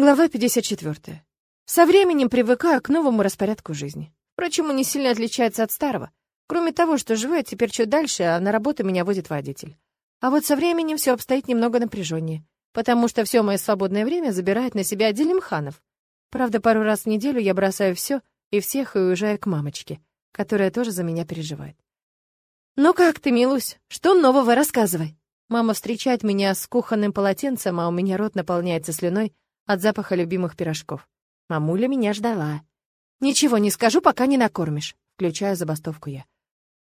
Глава 54. Со временем привыкаю к новому распорядку жизни. Впрочем, он не сильно отличается от старого. Кроме того, что живу я теперь чуть дальше, а на работу меня возит водитель. А вот со временем все обстоит немного напряженнее, потому что все мое свободное время забирает на себя Делимханов. Правда, пару раз в неделю я бросаю все и всех и уезжаю к мамочке, которая тоже за меня переживает. «Ну как ты, Милусь? Что нового рассказывай?» Мама встречает меня с кухонным полотенцем, а у меня рот наполняется слюной, от запаха любимых пирожков. Мамуля меня ждала. «Ничего не скажу, пока не накормишь», — включаю забастовку я.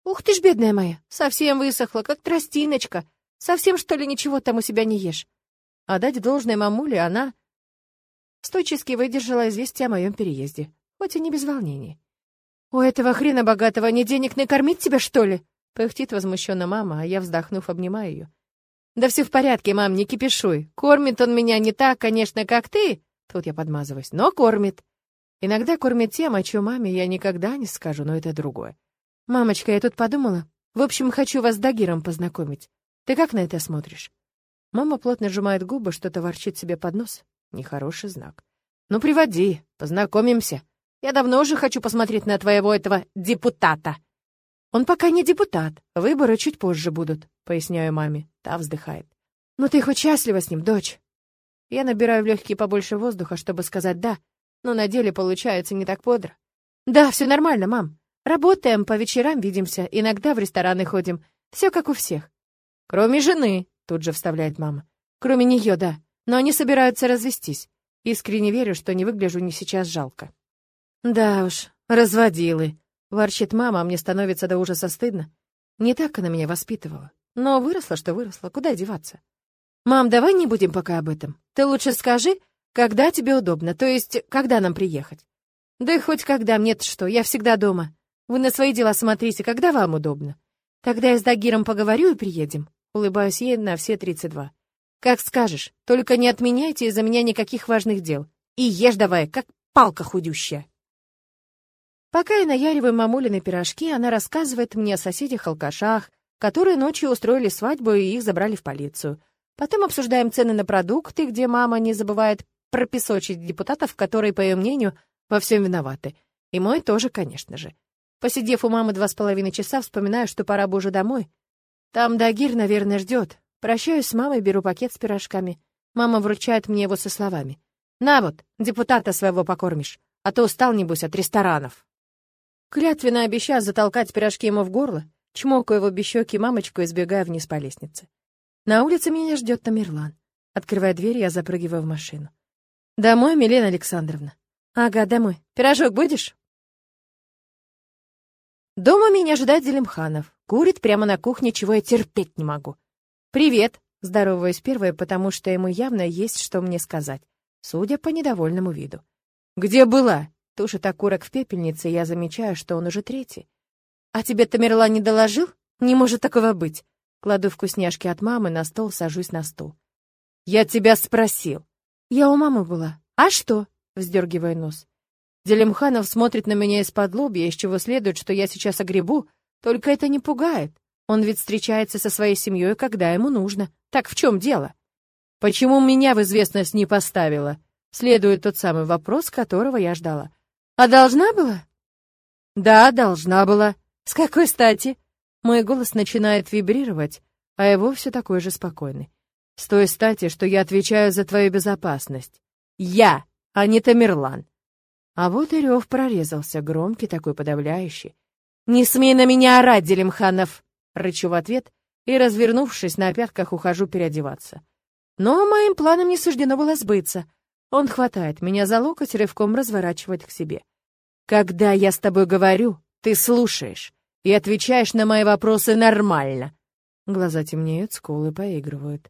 «Ух ты ж, бедная моя, совсем высохла, как тростиночка. Совсем, что ли, ничего там у себя не ешь?» А дать должное мамуле она стойчески выдержала известие о моем переезде, хоть и не без волнений. «У этого хрена богатого не денег накормить тебя, что ли?» Пыхтит возмущенно мама, а я, вздохнув, обнимаю ее. «Да все в порядке, мам, не кипишуй. Кормит он меня не так, конечно, как ты». Тут я подмазываюсь. «Но кормит». Иногда кормит тем, о чем маме я никогда не скажу, но это другое. «Мамочка, я тут подумала. В общем, хочу вас с Дагиром познакомить. Ты как на это смотришь?» Мама плотно сжимает губы, что-то ворчит себе под нос. Нехороший знак. «Ну, приводи, познакомимся. Я давно уже хочу посмотреть на твоего этого депутата». «Он пока не депутат. Выборы чуть позже будут», — поясняю маме. Та вздыхает. «Ну ты хоть счастлива с ним, дочь?» Я набираю в легкие побольше воздуха, чтобы сказать «да», но на деле получается не так бодро. «Да, все нормально, мам. Работаем, по вечерам видимся, иногда в рестораны ходим. Все как у всех». «Кроме жены», — тут же вставляет мама. «Кроме нее, да. Но они собираются развестись. Искренне верю, что не выгляжу не сейчас жалко». «Да уж, разводилы», — ворчит мама, а мне становится до ужаса стыдно. Не так она меня воспитывала. Но выросла, что выросла, куда деваться? Мам, давай не будем пока об этом. Ты лучше скажи, когда тебе удобно, то есть, когда нам приехать. Да и хоть когда, мне-то что, я всегда дома. Вы на свои дела смотрите, когда вам удобно. Тогда я с Дагиром поговорю и приедем. Улыбаюсь ей на все тридцать два. Как скажешь, только не отменяйте из-за меня никаких важных дел. И ешь давай, как палка худющая. Пока я наяриваю мамулины пирожки, она рассказывает мне о соседях-алкашах, которые ночью устроили свадьбу и их забрали в полицию. Потом обсуждаем цены на продукты, где мама не забывает пропесочить депутатов, которые, по ее мнению, во всем виноваты. И мой тоже, конечно же. Посидев у мамы два с половиной часа, вспоминаю, что пора бы уже домой. Там Дагир, наверное, ждет. Прощаюсь с мамой, беру пакет с пирожками. Мама вручает мне его со словами. «На вот, депутата своего покормишь, а то устал, небось, от ресторанов». Клятвенно обещаю затолкать пирожки ему в горло, Чмокаю его бещеки мамочку и сбегаю вниз по лестнице. На улице меня ждет Тамерлан. Открывая дверь, я запрыгиваю в машину. «Домой, Милена Александровна?» «Ага, домой. Пирожок будешь?» Дома меня ждет Делимханов. Курит прямо на кухне, чего я терпеть не могу. «Привет!» — здороваюсь первой, потому что ему явно есть что мне сказать, судя по недовольному виду. «Где была?» — тушит окурок в пепельнице, и я замечаю, что он уже третий. «А тебе Тамерлан не доложил? Не может такого быть!» Кладу вкусняшки от мамы на стол, сажусь на стул. «Я тебя спросил!» «Я у мамы была. А что?» Вздергивая нос. Делимханов смотрит на меня из-под лобья, из чего следует, что я сейчас огребу, только это не пугает. Он ведь встречается со своей семьей, когда ему нужно. Так в чем дело? Почему меня в известность не поставила? Следует тот самый вопрос, которого я ждала. А должна была? Да, должна была. «С какой стати?» Мой голос начинает вибрировать, а его все такой же спокойный. «С той стати, что я отвечаю за твою безопасность. Я, а не Тамерлан». А вот и рев прорезался, громкий такой подавляющий. «Не смей на меня орать, Делимханов!» Рычу в ответ и, развернувшись на пятках, ухожу переодеваться. Но моим планам не суждено было сбыться. Он хватает меня за локоть, рывком разворачивает к себе. «Когда я с тобой говорю, ты слушаешь и отвечаешь на мои вопросы нормально. Глаза темнеют, скулы поигрывают.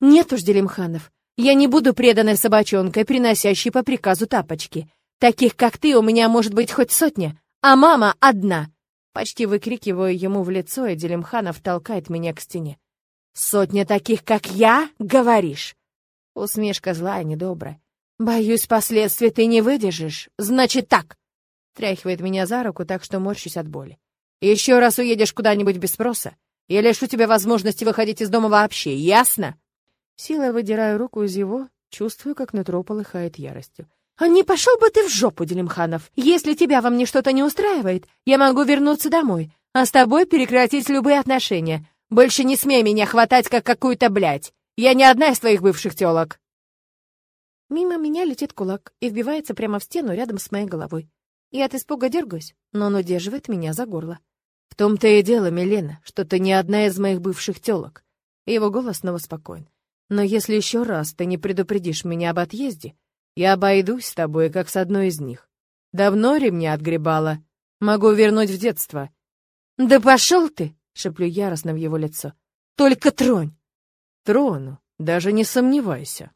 Нет уж, Делимханов, я не буду преданной собачонкой, приносящей по приказу тапочки. Таких, как ты, у меня может быть хоть сотня, а мама одна. Почти выкрикиваю ему в лицо, и Делимханов толкает меня к стене. «Сотня таких, как я, говоришь?» Усмешка злая, недобрая. «Боюсь, последствий ты не выдержишь. Значит так!» Тряхивает меня за руку, так что морщусь от боли. Еще раз уедешь куда-нибудь без спроса, я лишу тебя возможности выходить из дома вообще, ясно?» Силой выдираю руку из его Чувствую, как нутро полыхает яростью. «А не пошел бы ты в жопу, Делимханов! Если тебя во мне что-то не устраивает, я могу вернуться домой, а с тобой прекратить любые отношения. Больше не смей меня хватать, как какую-то блядь! Я не одна из твоих бывших тёлок!» Мимо меня летит кулак и вбивается прямо в стену рядом с моей головой. Я от испуга дергаюсь, но он удерживает меня за горло. «В том-то и дело, Милена, что ты не одна из моих бывших тёлок». Его голос снова спокоен. «Но если еще раз ты не предупредишь меня об отъезде, я обойдусь с тобой, как с одной из них. Давно ремня отгребала. Могу вернуть в детство. Да пошел ты, шеплю яростно в его лицо. Только тронь. Трону, даже не сомневайся.